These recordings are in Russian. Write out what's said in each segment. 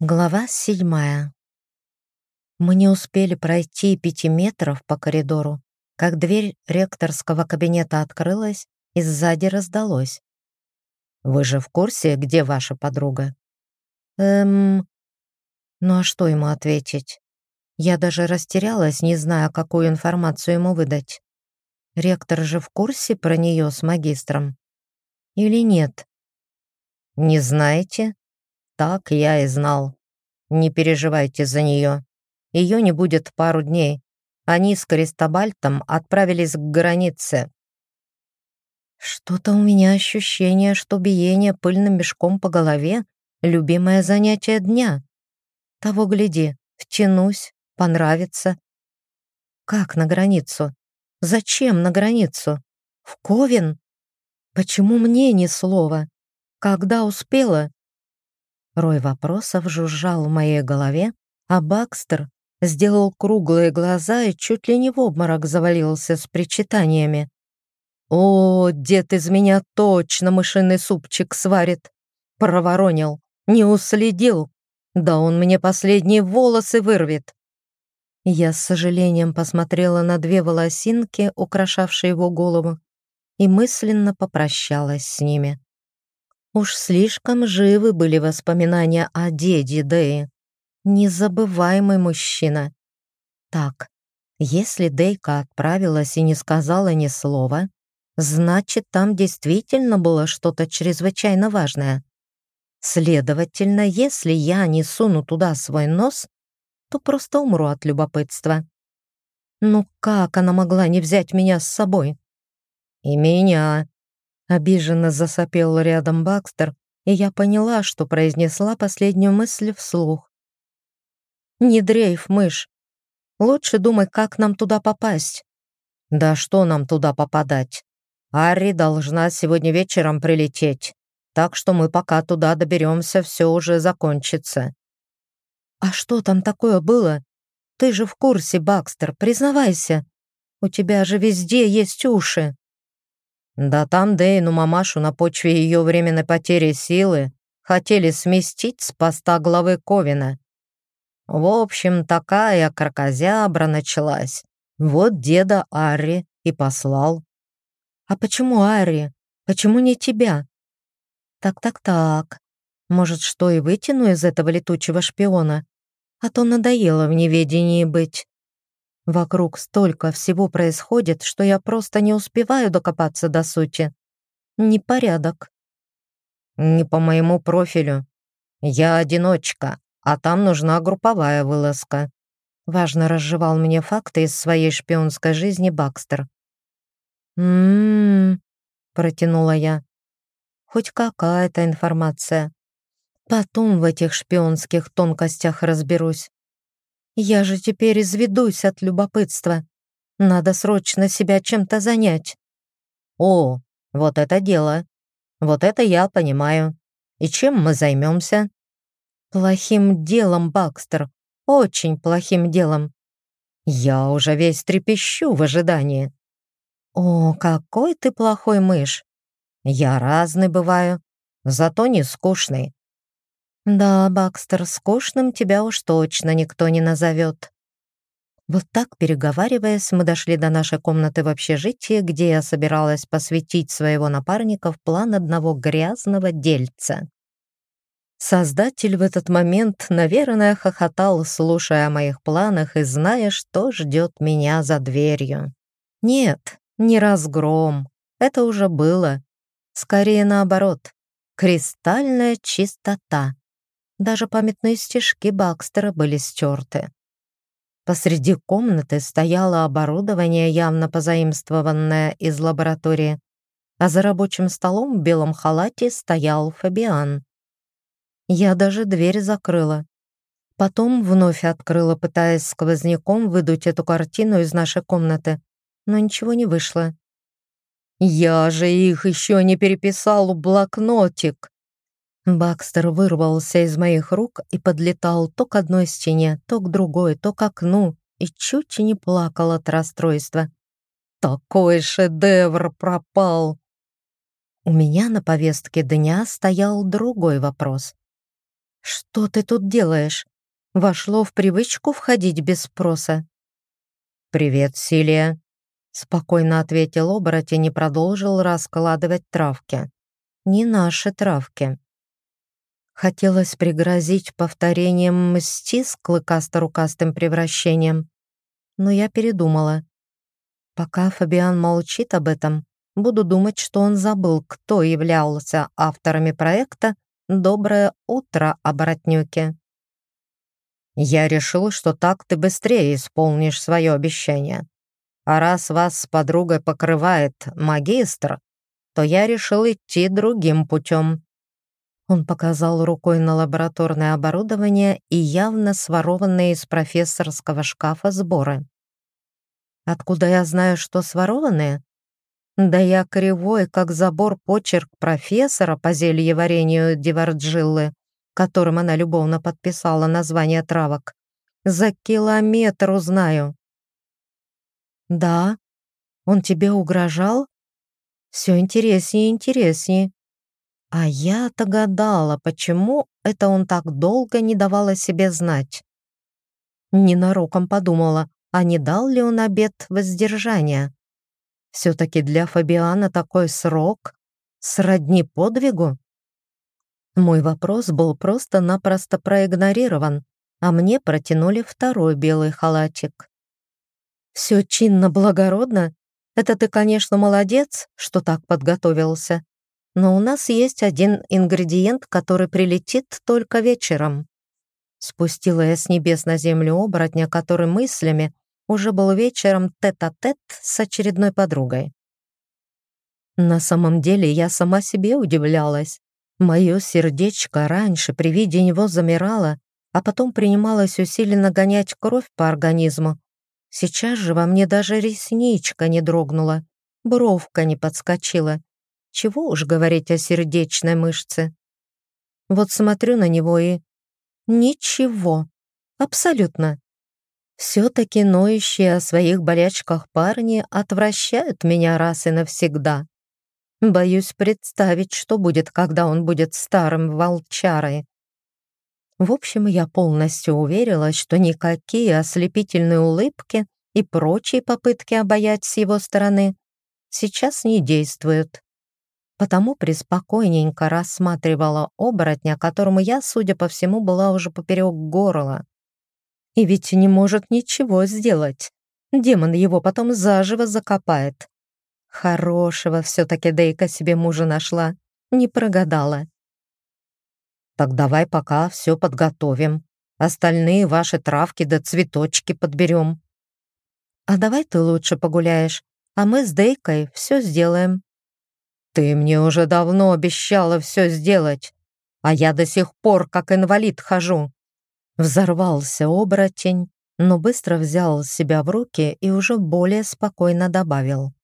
Глава седьмая. Мы не успели пройти пяти метров по коридору, как дверь ректорского кабинета открылась и сзади раздалось. «Вы же в курсе, где ваша подруга?» «Эм...» Ну а что ему ответить? Я даже растерялась, не зная, какую информацию ему выдать. Ректор же в курсе про нее с магистром? Или нет? «Не знаете?» Так я и знал. Не переживайте за нее. Ее не будет пару дней. Они с Кристобальтом отправились к границе. Что-то у меня ощущение, что биение пыльным мешком по голове — любимое занятие дня. Того гляди, втянусь, понравится. Как на границу? Зачем на границу? В Ковен? Почему мне ни слова? Когда успела? Рой вопросов жужжал в моей голове, а Бакстер сделал круглые глаза и чуть ли не в обморок завалился с причитаниями. «О, дед из меня точно мышиный супчик сварит!» Проворонил, не уследил. Да он мне последние волосы вырвет. Я с сожалением посмотрела на две волосинки, украшавшие его голову, и мысленно попрощалась с ними. Уж слишком живы были воспоминания о деде Дэи. Незабываемый мужчина. Так, если Дейка отправилась и не сказала ни слова, значит, там действительно было что-то чрезвычайно важное. Следовательно, если я не суну туда свой нос, то просто умру от любопытства. Ну как она могла не взять меня с собой? И меня, Обиженно засопел рядом Бакстер, и я поняла, что произнесла последнюю мысль вслух. «Не дрейф, мышь. Лучше думай, как нам туда попасть». «Да что нам туда попадать? Арри должна сегодня вечером прилететь, так что мы пока туда доберемся, все уже закончится». «А что там такое было? Ты же в курсе, Бакстер, признавайся. У тебя же везде есть уши». Да там Дейну мамашу на почве ее временной потери силы хотели сместить с поста главы Ковина. В общем, такая крокозябра началась. Вот деда Арри и послал. А почему Арри? Почему не тебя? Так-так-так. Может, что и вытяну из этого летучего шпиона? А то надоело в неведении быть. Вокруг столько всего происходит, что я просто не успеваю докопаться до сути. Непорядок. Не по моему профилю. Я одиночка, а там нужна групповая вылазка. Важно разжевал мне факты из своей шпионской жизни Бакстер. «М-м-м», протянула я. «Хоть какая-то информация. Потом в этих шпионских тонкостях разберусь. Я же теперь изведусь от любопытства. Надо срочно себя чем-то занять. О, вот это дело. Вот это я понимаю. И чем мы займемся? Плохим делом, Бакстер. Очень плохим делом. Я уже весь трепещу в ожидании. О, какой ты плохой мышь. Я разный бываю, зато не скучный. «Да, Бакстер, скучным тебя уж точно никто не назовет». Вот так, переговариваясь, мы дошли до нашей комнаты в общежитии, где я собиралась посвятить своего напарника в план одного грязного дельца. Создатель в этот момент, наверное, хохотал, слушая о моих планах и зная, что ждет меня за дверью. Нет, не разгром, это уже было. Скорее наоборот, кристальная чистота. Даже памятные стежки Бакстера были стерты. Посреди комнаты стояло оборудование, явно позаимствованное из лаборатории, а за рабочим столом в белом халате стоял Фабиан. Я даже дверь закрыла. Потом вновь открыла, пытаясь сквозняком выдуть эту картину из нашей комнаты, но ничего не вышло. «Я же их еще не переписал в блокнотик!» Бакстер вырвался из моих рук и подлетал то к одной стене, то к другой, то к окну, и чуть не плакал от расстройства. «Такой шедевр пропал!» У меня на повестке дня стоял другой вопрос. «Что ты тут делаешь? Вошло в привычку входить без спроса?» «Привет, Силия», — спокойно ответил оборотень и продолжил раскладывать травки. «Не наши травки». Хотелось пригрозить повторением мсти с клыкасто-рукастым превращением, но я передумала. Пока Фабиан молчит об этом, буду думать, что он забыл, кто являлся авторами проекта «Доброе утро, оборотнюки». Я решил, что так ты быстрее исполнишь свое обещание. А раз вас с подругой покрывает магистр, то я решил идти другим путем. Он показал рукой на лабораторное оборудование и явно сворованные из профессорского шкафа сборы. Откуда я знаю, что сворованные? Да я кривой, как забор почерк профессора по зельеварению Диварджилы, которым она любовно подписала название травок. За километр узнаю. Да? Он тебе угрожал? Все интереснее и интереснее. А я-то гадала, почему это он так долго не давал о себе знать. Ненароком подумала, а не дал ли он обет воздержания. Все-таки для Фабиана такой срок сродни подвигу. Мой вопрос был просто-напросто проигнорирован, а мне протянули второй белый халатик. «Все чинно-благородно? Это ты, конечно, молодец, что так подготовился но у нас есть один ингредиент, который прилетит только вечером». Спустила я с небес на землю оборотня, который мыслями уже был вечером тет-а-тет -тет с очередной подругой. На самом деле я сама себе удивлялась. Мое сердечко раньше при виде него замирало, а потом принималось усиленно гонять кровь по организму. Сейчас же во мне даже ресничка не дрогнула, бровка не подскочила, чего уж говорить о сердечной мышце. Вот смотрю на него и... Ничего. Абсолютно. Все-таки ноющие о своих болячках парни отвращают меня раз и навсегда. Боюсь представить, что будет, когда он будет старым волчарой. В общем, я полностью уверилась, что никакие ослепительные улыбки и прочие попытки обаять с его стороны сейчас не действуют потому преспокойненько рассматривала оборотня, которому я, судя по всему, была уже поперек горла. И ведь не может ничего сделать. Демон его потом заживо закопает. Хорошего все-таки Дейка себе мужа нашла, не прогадала. Так давай пока все подготовим. Остальные ваши травки да цветочки подберем. А давай ты лучше погуляешь, а мы с Дейкой все сделаем. «Ты мне уже давно обещала все сделать, а я до сих пор как инвалид хожу». Взорвался оборотень, но быстро взял себя в руки и уже более спокойно добавил.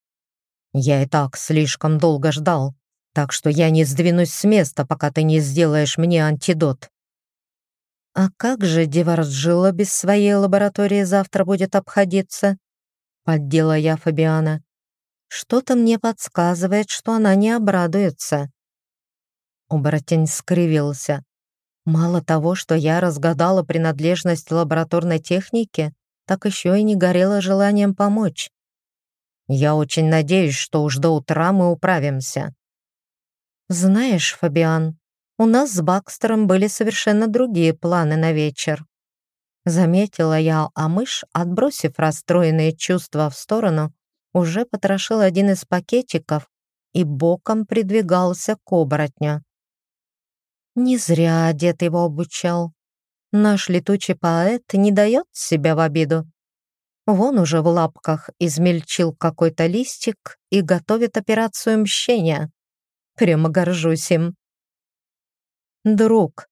«Я и так слишком долго ждал, так что я не сдвинусь с места, пока ты не сделаешь мне антидот». «А как же Деварджилла без своей лаборатории завтра будет обходиться?» Поддела я Фабиана. Что-то мне подсказывает, что она не обрадуется. Оборотень скривился. Мало того, что я разгадала принадлежность лабораторной техники, так еще и не горела желанием помочь. Я очень надеюсь, что уж до утра мы управимся. Знаешь, Фабиан, у нас с Бакстером были совершенно другие планы на вечер. Заметила я, а мышь, отбросив расстроенные чувства в сторону, уже потрошил один из пакетиков и боком придвигался к оборотню. Не зря дед его обучал. Наш летучий поэт не дает себя в обиду. Вон уже в лапках измельчил какой-то листик и готовит операцию мщения. Прямо горжусь им. «Друг»,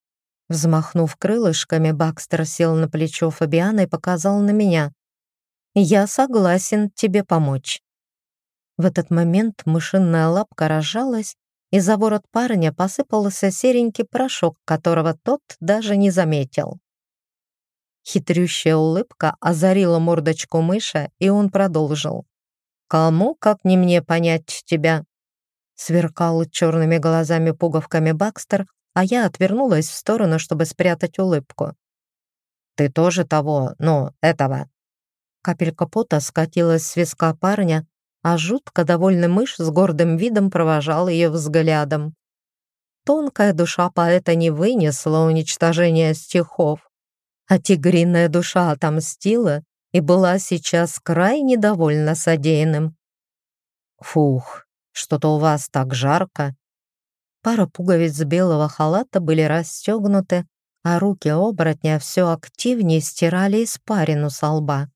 взмахнув крылышками, Бакстер сел на плечо Фабиана и показал на меня. Я согласен тебе помочь». В этот момент мышиная лапка разжалась, и за ворот парня посыпался серенький порошок, которого тот даже не заметил. Хитрющая улыбка озарила мордочку мыша, и он продолжил. «Кому, как не мне, понять тебя?» Сверкал черными глазами-пуговками Бакстер, а я отвернулась в сторону, чтобы спрятать улыбку. «Ты тоже того, ну, этого». Капелька пота скатилась с виска парня, а жутко довольный мышь с гордым видом провожал ее взглядом. Тонкая душа поэта не вынесла уничтожения стихов, а тигриная душа отомстила и была сейчас крайне довольна содеянным. «Фух, что-то у вас так жарко!» Пара пуговиц белого халата были расстегнуты, а руки оборотня все активнее стирали испарину со лба.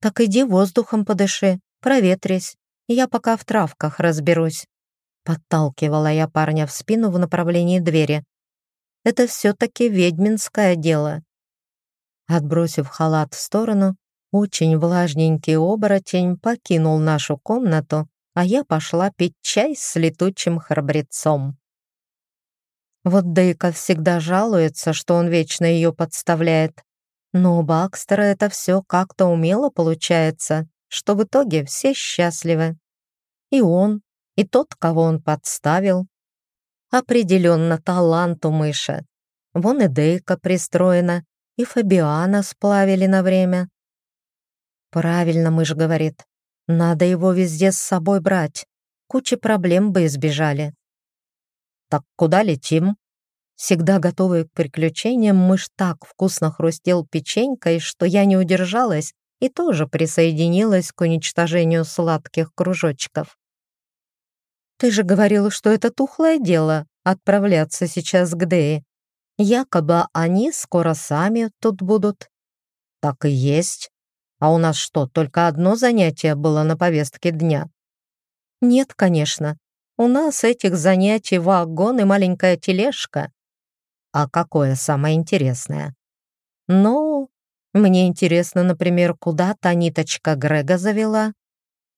«Так иди воздухом подыши, проветрись, я пока в травках разберусь», подталкивала я парня в спину в направлении двери. «Это все-таки ведьминское дело». Отбросив халат в сторону, очень влажненький оборотень покинул нашу комнату а я пошла пить чай с летучим храбрецом. Вот Дейка всегда жалуется, что он вечно ее подставляет. Но у Бакстера это все как-то умело получается, что в итоге все счастливы. И он, и тот, кого он подставил. Определенно талант у мыши. Вон и Дейка пристроена, и Фабиана сплавили на время. Правильно мышь говорит. Надо его везде с собой брать. Куча проблем бы избежали. «Так куда летим?» Всегда готовый к приключениям, мышь так вкусно хрустел печенькой, что я не удержалась и тоже присоединилась к уничтожению сладких кружочков. «Ты же говорил, что это тухлое дело — отправляться сейчас к Дее. Якобы они скоро сами тут будут». «Так и есть. А у нас что, только одно занятие было на повестке дня? Нет, конечно. У нас этих занятий вагон и маленькая тележка. А какое самое интересное? Ну, мне интересно, например, куда та ниточка Грега завела.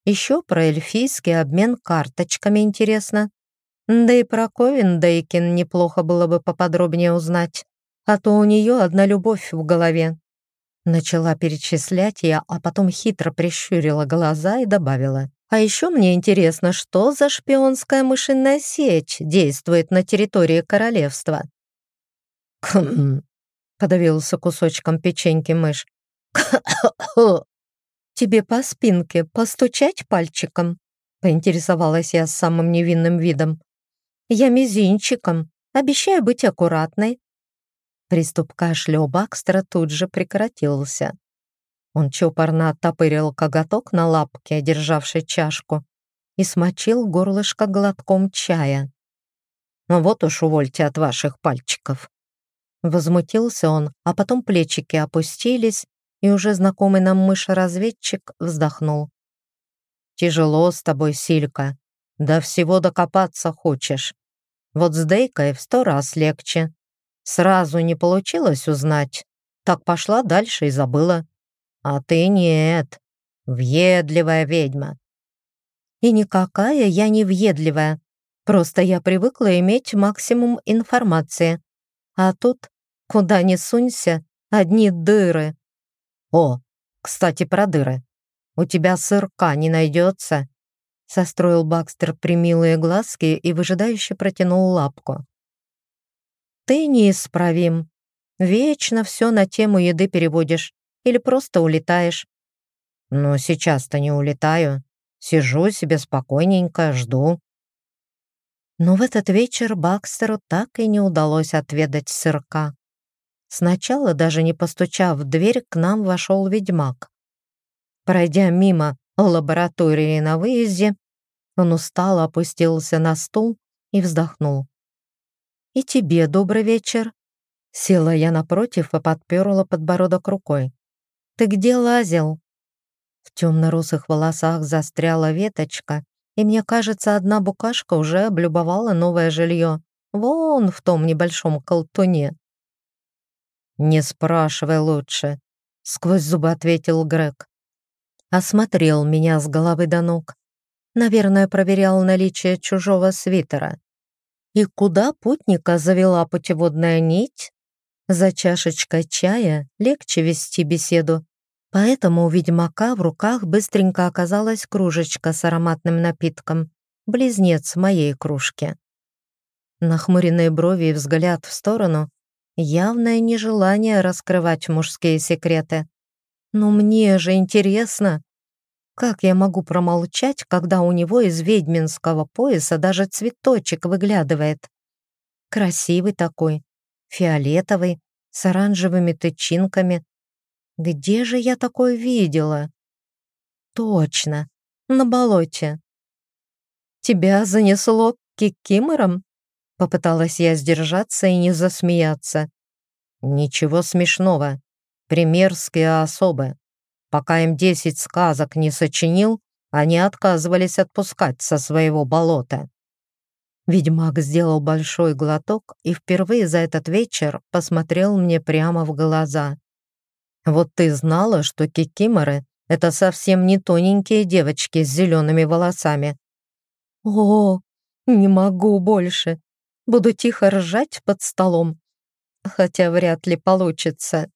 Еще про эльфийский обмен карточками интересно. Да и про Ковин Дейкин неплохо было бы поподробнее узнать, а то у нее одна любовь в голове. Начала перечислять я, а потом хитро прищурила глаза и добавила. А еще мне интересно, что за шпионская мышиная сеть действует на территории королевства? Подавился кусочком печеньки мышь. «Тебе по спинке постучать пальчиком?» — поинтересовалась я с самым невинным видом. «Я мизинчиком. Обещаю быть аккуратной. Приступ кашля у Бакстера тут же прекратился. Он чопорно оттопырил коготок на лапке, державшей чашку, и смочил горлышко глотком чая. «Ну вот уж увольте от ваших пальчиков!» Возмутился он, а потом плечики опустились, и уже знакомый нам мышь-разведчик вздохнул. «Тяжело с тобой, Силька. До всего докопаться хочешь. Вот с Дейкой в сто раз легче. Сразу не получилось узнать. Так пошла дальше и забыла. А ты нет. Въедливая ведьма. И никакая я не въедливая. Просто я привыкла иметь максимум информации. А тут, куда ни сунься, одни дыры. О, кстати, про дыры. У тебя сырка не найдется? Состроил Бакстер примилые глазки и выжидающе протянул лапку. Ты неисправим. Вечно все на тему еды переводишь или просто улетаешь. Но сейчас-то не улетаю. Сижу себе спокойненько, жду. Но в этот вечер Бакстеру так и не удалось отведать сырка. Сначала, даже не постучав в дверь, к нам вошел ведьмак. Пройдя мимо лаборатории на выезде, он устало опустился на стул и вздохнул. «И тебе добрый вечер». Села я напротив и подперла подбородок рукой. «Ты где лазил?» В темно-русых волосах застряла веточка, и мне кажется, одна букашка уже облюбовала новое жилье. Вон в том небольшом колтуне. «Не спрашивай лучше», — сквозь зубы ответил Грег. Осмотрел меня с головы до ног. Наверное, проверял наличие чужого свитера. И куда путника завела путеводная нить? За чашечкой чая легче вести беседу, поэтому у ведьмака в руках быстренько оказалась кружечка с ароматным напитком, близнец моей кружки. Нахмуренные брови и взгляд в сторону — явное нежелание раскрывать мужские секреты. Но мне же интересно, как я могу промолчать, когда у него из ведьминского пояса даже цветочек выглядывает? Красивый такой, фиолетовый, с оранжевыми тычинками. Где же я такое видела? Точно, на болоте. Тебя занесло кикимором? Попыталась я сдержаться и не засмеяться. Ничего смешного. Примерские особы. Пока им десять сказок не сочинил, они отказывались отпускать со своего болота. Ведьмак сделал большой глоток и впервые за этот вечер посмотрел мне прямо в глаза. «Вот ты знала, что кикиморы — это совсем не тоненькие девочки с зелеными волосами?» «О, не могу больше. Буду тихо ржать под столом. Хотя вряд ли получится».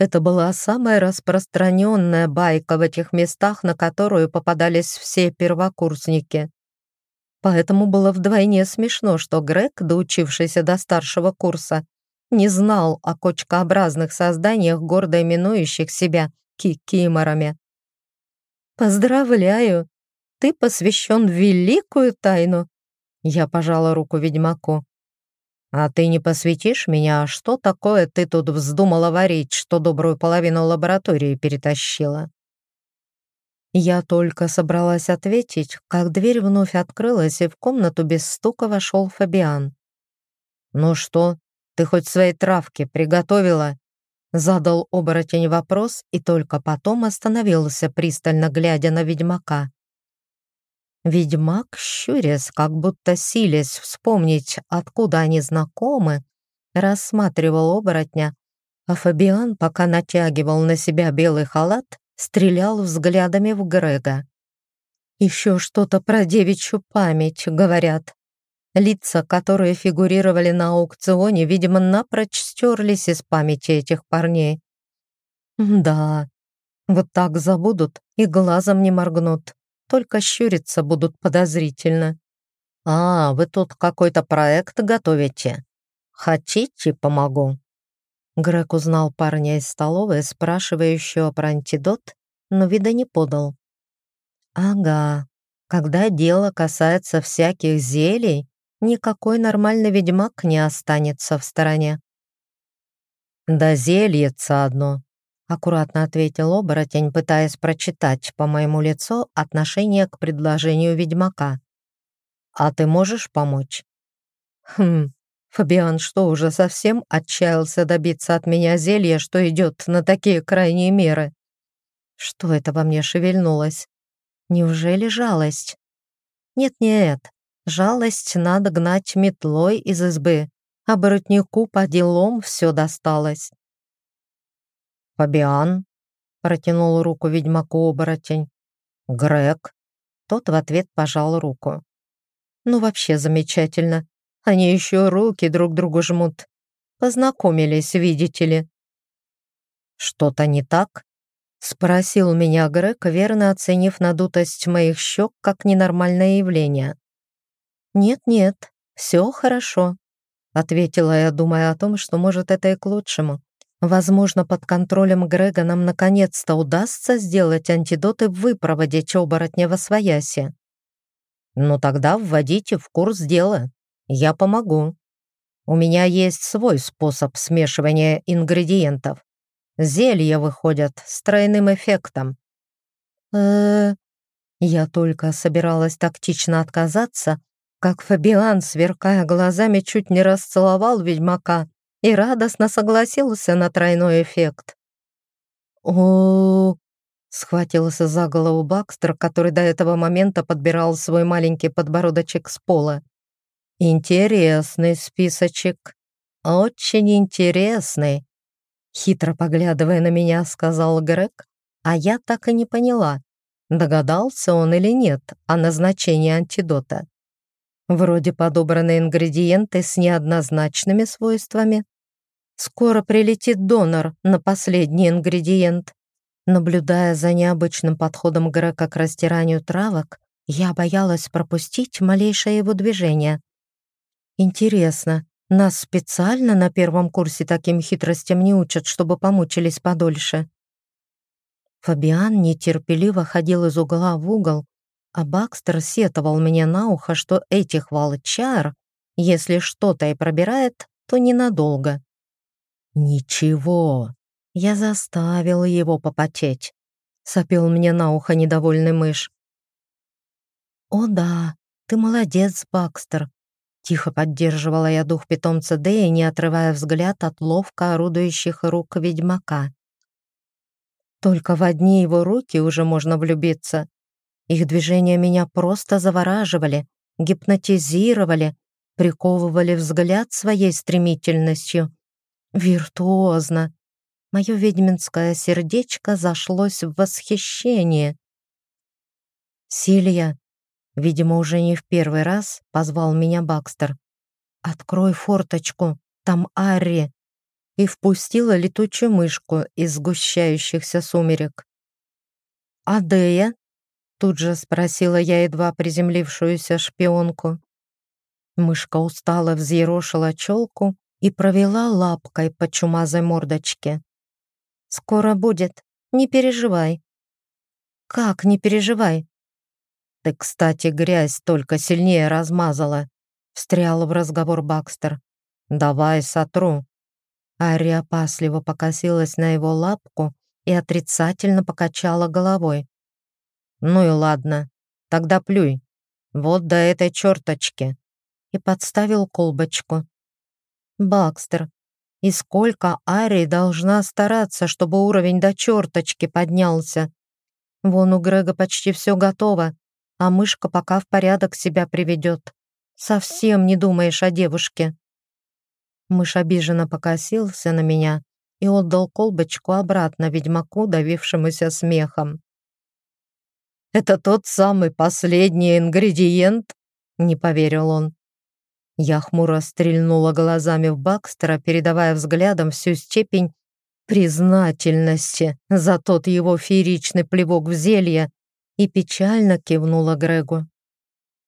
Это была самая распространенная байка в этих местах, на которую попадались все первокурсники. Поэтому было вдвойне смешно, что Грег, доучившийся до старшего курса, не знал о кочкообразных созданиях, гордо именующих себя кикиморами. «Поздравляю! Ты посвящен великую тайну!» Я пожала руку ведьмаку. «А ты не посвятишь меня, что такое ты тут вздумала варить, что добрую половину лаборатории перетащила?» Я только собралась ответить, как дверь вновь открылась, и в комнату без стука вошел Фабиан. «Ну что, ты хоть свои травки приготовила?» Задал оборотень вопрос и только потом остановился, пристально глядя на ведьмака. Ведьмак, щурясь, как будто силясь вспомнить, откуда они знакомы, рассматривал оборотня, а Фабиан, пока натягивал на себя белый халат, стрелял взглядами в Грега. Еще что-то про девичью память, говорят. Лица, которые фигурировали на аукционе, видимо, напрочь стерлись из памяти этих парней. Да, вот так забудут и глазом не моргнут, только щуриться будут подозрительно. «А, вы тут какой-то проект готовите? Хотите, помогу?» Грег узнал парня из столовой, спрашивающего про антидот, но вида не подал. «Ага, когда дело касается всяких зелий, никакой нормальный ведьмак не останется в стороне». «Да зельется одно», — аккуратно ответил оборотень, пытаясь прочитать по моему лицу отношение к предложению ведьмака. «А ты можешь помочь?» «Хм, Фабиан что, уже совсем отчаялся добиться от меня зелья, что идет на такие крайние меры? Что это во мне шевельнулось? Неужели жалость? Нет-нет, жалость надо гнать метлой из избы, а боротнику по делам все досталось. «Фабиан?» — протянул руку ведьмаку оборотень. «Грег?» Тот в ответ пожал руку. «Ну, вообще замечательно. Они еще руки друг другу жмут. Познакомились, видите ли. «Что-то не так?» — спросил меня Грег, верно оценив надутость моих щек как ненормальное явление. «Нет-нет, все хорошо», — ответила я, думая о том, что, может, это и к лучшему. Возможно, под контролем Грега нам наконец-то удастся сделать антидот и выпроводить оборотня во свояси. «Ну тогда вводите в курс дела», я помогу. У меня есть свой способ смешивания ингредиентов. Зелья выходят с тройным эффектом. э Я только собиралась тактично отказаться, как Фабиан, сверкая глазами, чуть не расцеловал ведьмака и радостно согласился на тройной эффект. о схватился за голову Бакстер, который до этого момента подбирал свой маленький подбородочек с пола. «Интересный списочек. Очень интересный», — хитро поглядывая на меня, сказал Грег, а я так и не поняла, догадался он или нет о назначении антидота. Вроде подобраны ингредиенты с неоднозначными свойствами. Скоро прилетит донор на последний ингредиент. Наблюдая за необычным подходом Грека к растиранию травок, я боялась пропустить малейшее его движение. Интересно, нас специально на первом курсе таким хитростям не учат, чтобы помучились подольше? Фабиан нетерпеливо ходил из угла в угол, а Бакстер сетовал мне на ухо, что этих волчар, если что-то и пробирает, то ненадолго. «Ничего, я заставил его попотеть», — сопел мне на ухо недовольный мышь. «О да, ты молодец, Бакстер», — тихо поддерживала я дух питомца Дэя, не отрывая взгляд от ловко орудующих рук ведьмака. Только в одни его руки уже можно влюбиться. Их движения меня просто завораживали, гипнотизировали, приковывали взгляд своей стремительностью. Виртуозно. Мое ведьминское сердечко зашлось в восхищение. «Силья», видимо, уже не в первый раз, позвал меня Бакстер. «Открой форточку, там Арри» и впустила летучую мышку из сгущающихся сумерек. «Адея?» — тут же спросила я едва приземлившуюся шпионку. Мышка устало взъерошила челку и провела лапкой по чумазой мордочке. «Скоро будет, не переживай». «Как не переживай?» «Ты, кстати, грязь только сильнее размазала», — встрял в разговор Бакстер. «Давай сотру». Ари опасливо покосилась на его лапку и отрицательно покачала головой. «Ну и ладно, тогда плюй. Вот до этой черточки». И подставил колбочку. «Бакстер, и сколько Ари должна стараться, чтобы уровень до черточки поднялся? Вон у Грега почти все готово, а мышка пока в порядок себя приведет. Совсем не думаешь о девушке». Мышь обиженно покосился на меня и отдал колбочку обратно ведьмаку, давившемуся смехом. «Это тот самый последний ингредиент?» — не поверил он. Я хмуро стрельнула глазами в Бакстера, передавая взглядом всю степень признательности за тот его фееричный плевок в зелье и печально кивнула Грегу.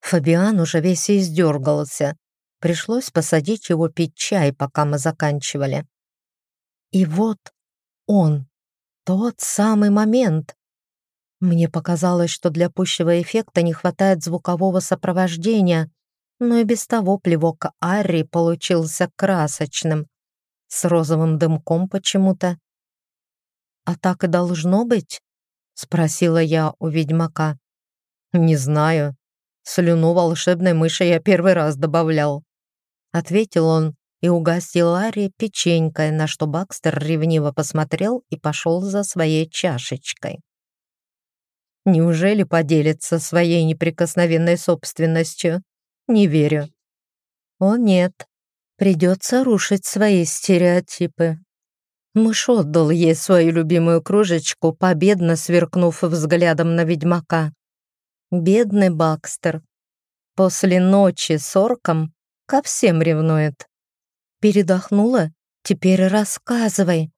Фабиан уже весь издергался, Пришлось посадить его пить чай, пока мы заканчивали. И вот он, тот самый момент. Мне показалось, что для пущего эффекта не хватает звукового сопровождения, но и без того плевок Арри получился красочным, с розовым дымком почему-то. «А так и должно быть?» — спросила я у ведьмака. «Не знаю. Слюну волшебной мыши я первый раз добавлял», ответил он и угостил Ари печенькой, на что Бакстер ревниво посмотрел и пошел за своей чашечкой. Неужели поделится своей неприкосновенной собственностью? Не верю. О нет, придется рушить свои стереотипы. Мышь отдал ей свою любимую кружечку, победно сверкнув взглядом на ведьмака. Бедный Бакстер. После ночи с орком ко всем ревнует. Передохнула? Теперь рассказывай.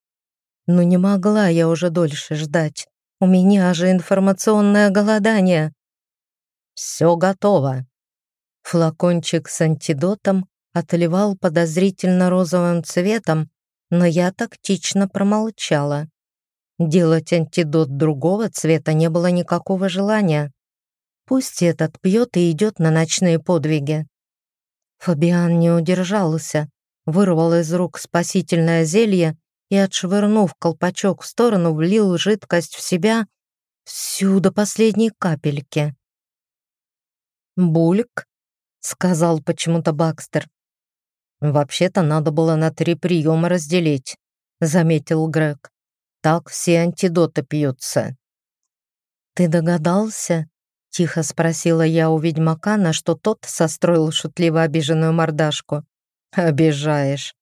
Но не могла я уже дольше ждать. У меня же информационное голодание. Все готово. Флакончик с антидотом отливал подозрительно розовым цветом, но я тактично промолчала. Делать антидот другого цвета не было никакого желания. Пусть этот пьет и идет на ночные подвиги. Фабиан не удержался, вырвал из рук спасительное зелье и, отшвырнув колпачок в сторону, влил жидкость в себя всю до последней капельки. «Бульк», — сказал почему-то Бакстер. «Вообще-то надо было на три приема разделить», — заметил Грег. «Так все антидоты пьются». «Ты догадался?» Тихо спросила я у ведьмака, на что тот состроил шутливо обиженную мордашку. «Обижаешь».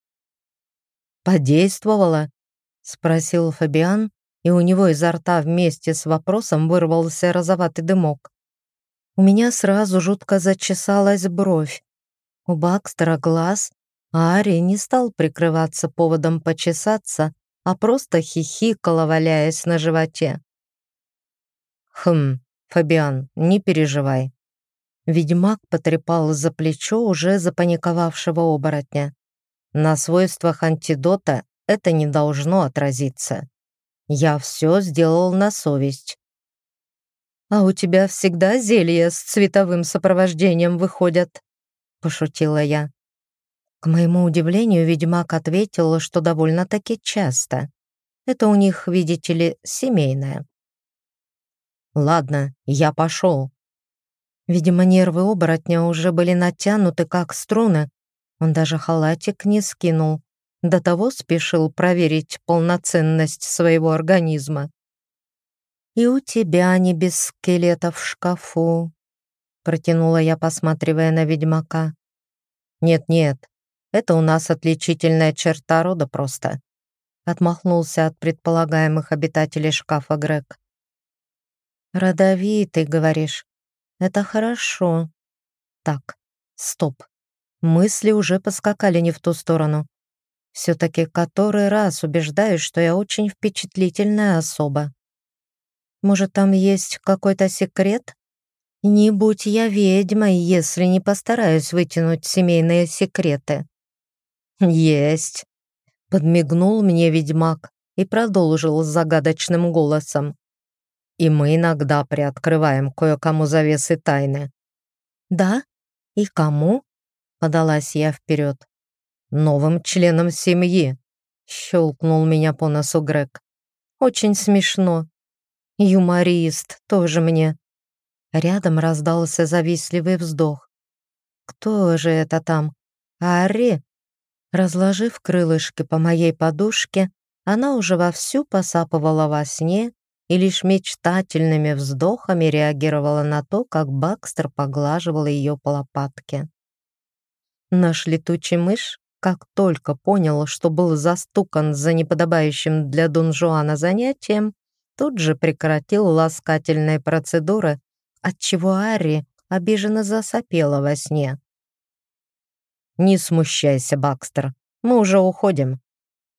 «Подействовало?» — спросил Фабиан, и у него изо рта вместе с вопросом вырвался розоватый дымок. У меня сразу жутко зачесалась бровь. У Бакстера глаз, а Ари не стал прикрываться поводом почесаться, а просто хихикала, валяясь на животе. «Хм, Фабиан, не переживай. Ведьмак потрепал за плечо уже запаниковавшего оборотня. На свойствах антидота это не должно отразиться. Я все сделал на совесть. «А у тебя всегда зелья с цветовым сопровождением выходят?» — пошутила я. К моему удивлению, ведьмак ответил, что довольно-таки часто. Это у них, видите ли, семейное. «Ладно, я пошел». Видимо, нервы оборотня уже были натянуты, как струны. Он даже халатик не скинул. До того спешил проверить полноценность своего организма. «И у тебя не без скелета в шкафу», — протянула я, посматривая на ведьмака. «Нет-нет, это у нас отличительная черта рода просто», — отмахнулся от предполагаемых обитателей шкафа Грег. «Родовитый, говоришь? Это хорошо. Так, стоп. Мысли уже поскакали не в ту сторону. Все-таки который раз убеждаюсь, что я очень впечатлительная особа. Может, там есть какой-то секрет? Не будь я ведьмой, если не постараюсь вытянуть семейные секреты. Есть. Подмигнул мне ведьмак и продолжил загадочным голосом. И мы иногда приоткрываем кое-кому завесы тайны. Да? И кому? Подалась я вперед. Новым членам семьи. Щелкнул меня по носу Грег. Очень смешно. Юморист, тоже мне. Рядом раздался завистливый вздох. Кто же это там? Ари? Разложив крылышки по моей подушке, она уже вовсю посапывала во сне и лишь мечтательными вздохами реагировала на то, как Бакстер поглаживал ее по лопатке. Наш летучий мышь, как только понял, что был застукан за неподобающим для Дон Жуана занятием, тут же прекратил ласкательные процедуры, отчего Ари обиженно засопела во сне. «Не смущайся, Бакстер, мы уже уходим».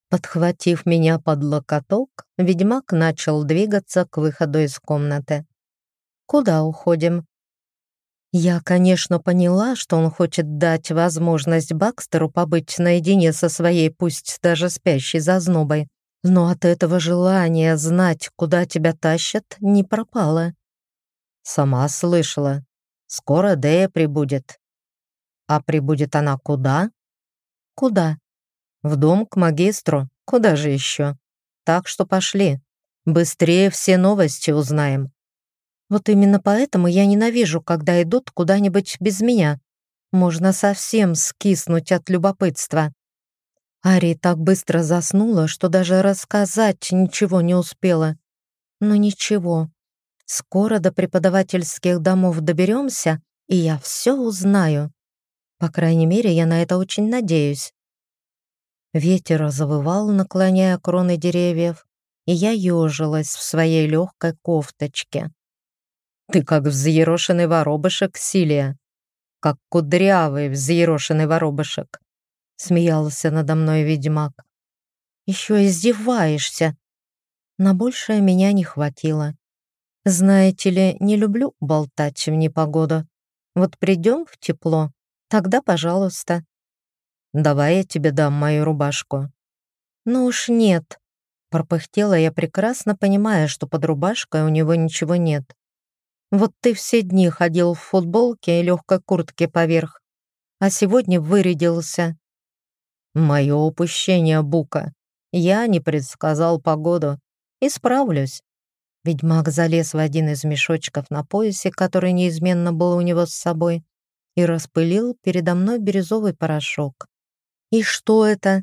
Подхватив меня под локоток, ведьмак начал двигаться к выходу из комнаты. «Куда уходим?» Я, конечно, поняла, что он хочет дать возможность Бакстеру побыть наедине со своей, пусть даже спящей зазнобой. Но от этого желания знать, куда тебя тащат, не пропало. Сама слышала. Скоро Дея прибудет. А прибудет она куда? Куда? В дом к магистру. Куда же еще? Так что пошли. Быстрее все новости узнаем. Вот именно поэтому я ненавижу, когда идут куда-нибудь без меня. Можно совсем скиснуть от любопытства. Ари так быстро заснула, что даже рассказать ничего не успела. Но ничего. Скоро до преподавательских домов доберемся, и я все узнаю. По крайней мере, я на это очень надеюсь. Ветер завывал, наклоняя кроны деревьев, и я ежилась в своей легкой кофточке. «Ты как взъерошенный воробышек, Силия, как кудрявый взъерошенный воробышек смеялся надо мной ведьмак. Еще издеваешься. На большее меня не хватило. Знаете ли, не люблю болтать в непогоду. Вот придем в тепло, тогда пожалуйста. Давай я тебе дам мою рубашку. Ну уж нет. Пропыхтела я, прекрасно понимая, что под рубашкой у него ничего нет. Вот ты все дни ходил в футболке и легкой куртке поверх, а сегодня вырядился. Мое упущение, Бука. Я не предсказал погоду. Исправлюсь. Ведьмак залез в один из мешочков на поясе, который неизменно был у него с собой, и распылил передо мной бирюзовый порошок. И что это?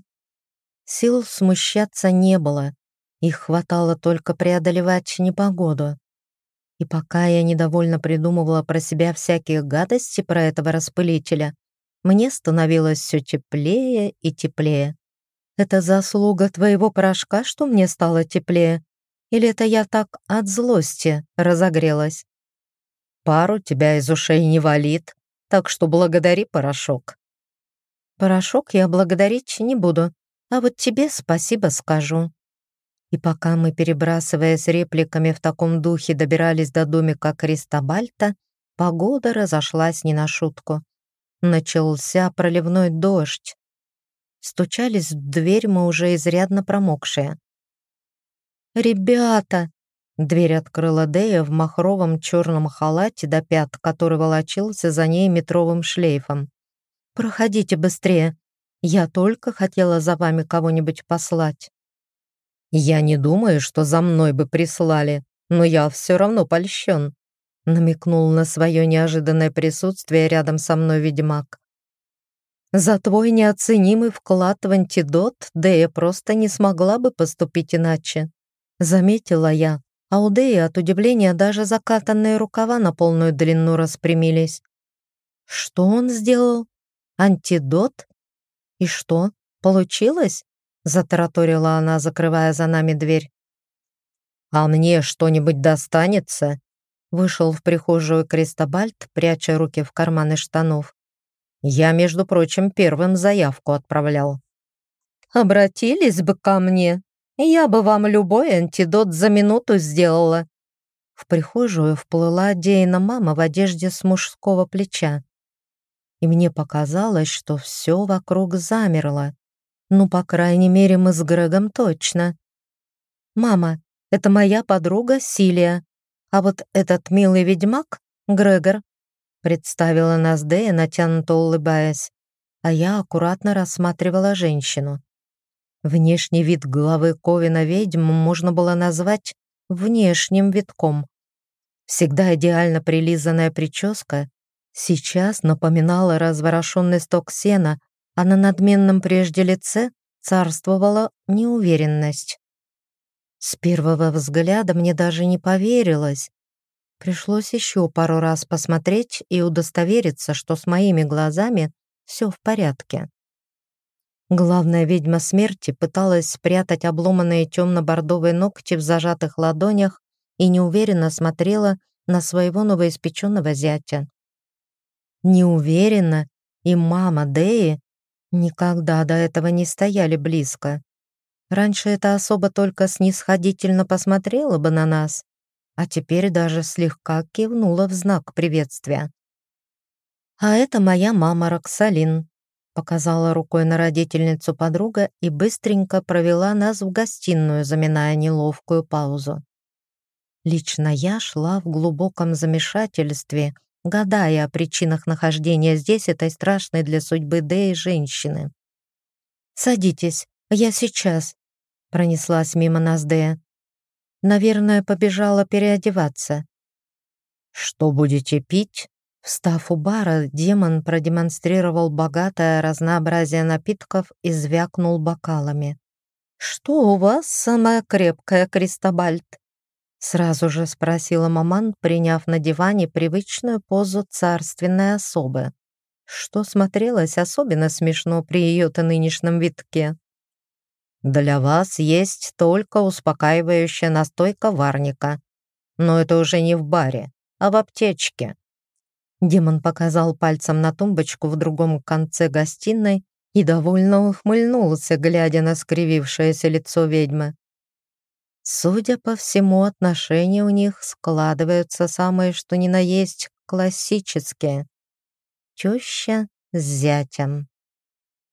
Сил смущаться не было. Их хватало только преодолевать непогоду. И пока я недовольно придумывала про себя всякие гадости про этого распылителя, мне становилось все теплее и теплее. Это заслуга твоего порошка, что мне стало теплее? Или это я так от злости разогрелась? Пару тебя из ушей не валит, так что благодари порошок. Порошок я благодарить не буду, а вот тебе спасибо скажу. И пока мы, перебрасываясь репликами в таком духе, добирались до домика Кристобальта, Погода разошлась не на шутку. Начался проливной дождь. Стучались в дверь мы уже изрядно промокшие. «Ребята!» Дверь открыла Дея в махровом черном халате до пят, который волочился за ней метровым шлейфом. «Проходите быстрее. Я только хотела за вами кого-нибудь послать». «Я не думаю, что за мной бы прислали, но я все равно польщен», намекнул на свое неожиданное присутствие рядом со мной ведьмак. «За твой неоценимый вклад в антидот Дея просто не смогла бы поступить иначе», заметила я, а у Деи от удивления даже закатанные рукава на полную длину распрямились. «Что он сделал? Антидот? И что, получилось?» Затараторила она, закрывая за нами дверь. «А мне что-нибудь достанется?» Вышел в прихожую Кристобальд, пряча руки в карманы штанов. «Я, между прочим, первым заявку отправлял». «Обратились бы ко мне, я бы вам любой антидот за минуту сделала». В прихожую вплыла Дейна мама в одежде с мужского плеча. И мне показалось, что все вокруг замерло. Ну, по крайней мере, мы с Грегом точно. «Мама, это моя подруга Силия, а вот этот милый ведьмак — Грегор», представила нас Дэя, натянуто улыбаясь, а я аккуратно рассматривала женщину. Внешний вид главы Ковина ведьм можно было назвать внешним витком. Всегда идеально прилизанная прическа сейчас напоминала разворошенный сток сена, а на надменном прежде лице царствовала неуверенность. С первого взгляда мне даже не поверилось. Пришлось еще пару раз посмотреть и удостовериться, что с моими глазами все в порядке. Главная ведьма смерти пыталась спрятать обломанные темно-бордовые ногти в зажатых ладонях и неуверенно смотрела на своего новоиспеченного зятя. Неуверенно и мама Деи никогда до этого не стояли близко. Раньше эта особа только снисходительно посмотрела бы на нас, а теперь даже слегка кивнула в знак приветствия. «А это моя мама Роксалин», показала рукой на родительницу подруга и быстренько провела нас в гостиную, заминая неловкую паузу. Лично я шла в глубоком замешательстве, гадая о причинах нахождения здесь этой страшной для судьбы Дэи женщины. «Садитесь, я сейчас», — пронеслась мимо нас Дэя. «Наверное, побежала переодеваться». «Что будете пить?» Встав у бара, демон продемонстрировал богатое разнообразие напитков и звякнул бокалами. «Что у вас самое крепкое, Кристобальд?» Сразу же спросила маман, приняв на диване привычную позу царственной особы, что смотрелось особенно смешно при ее-то нынешнем витке. «Для вас есть только успокаивающая настойка варника, но это уже не в баре, а в аптечке», Демон показал пальцем на тумбочку в другом конце гостиной и довольно ухмыльнулся, глядя на скривившееся лицо ведьмы. Судя по всему, отношения у них складываются самые что ни на есть классические. Теща с зятем.